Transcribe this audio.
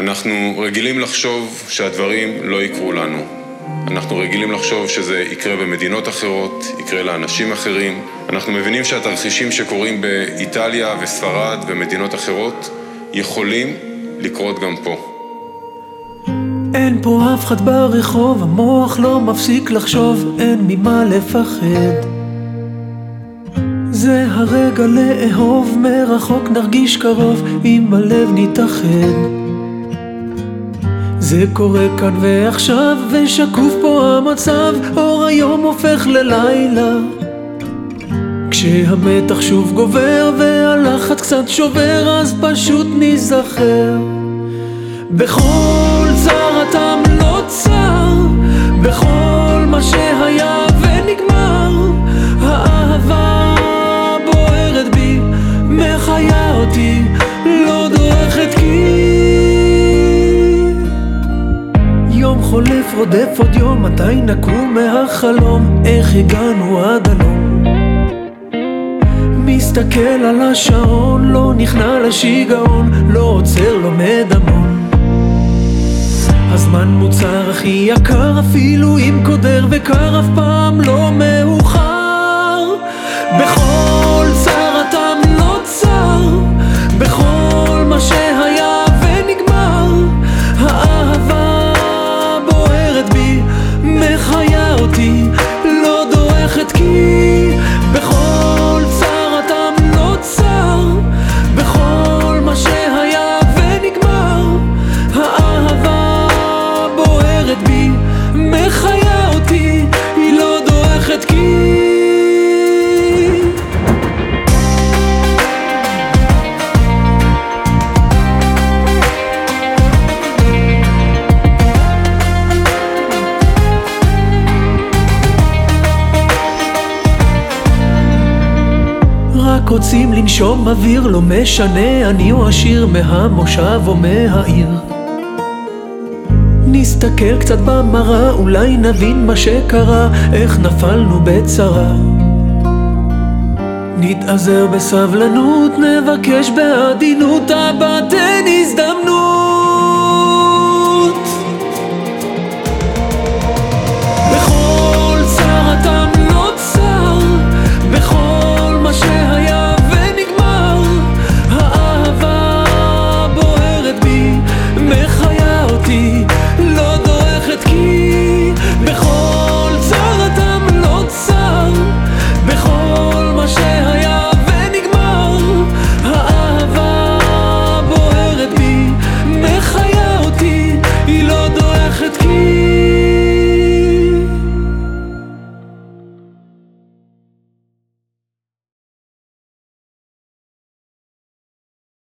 אנחנו רגילים לחשוב שהדברים לא יקרו לנו. אנחנו רגילים לחשוב שזה יקרה במדינות אחרות, יקרה לאנשים אחרים. אנחנו מבינים שהתרחישים שקורים באיטליה וספרד ומדינות אחרות יכולים לקרות גם פה. אין פה אף אחד ברחוב, המוח לא מפסיק לחשוב, אין ממה לפחד. זה הרגע לאהוב, מרחוק נרגיש קרוב, אם הלב נתאחד. זה קורה כאן ועכשיו, ושקוף פה המצב, אור היום הופך ללילה. כשהמתח שוב גובר והלחץ קצת שובר, אז פשוט ניזכר. בכל צר אתה לא צר, רודף עוד יום, מתי נקום מהחלום, איך הגענו עד הלום? מסתכל על השעון, לא נכנע לשיגעון, לא עוצר, לומד המון. הזמן מוצר הכי יקר, אפילו אם קודר וקר, אף פעם לא מאוחר. בכל רק רוצים לנשום אוויר, לא משנה אני או עשיר מהמושב או מהעיר. נסתכל קצת במראה, אולי נבין מה שקרה, איך נפלנו בצרה. נתאזר בסבלנות, נבקש בעדינות, הבא תן הזדמנות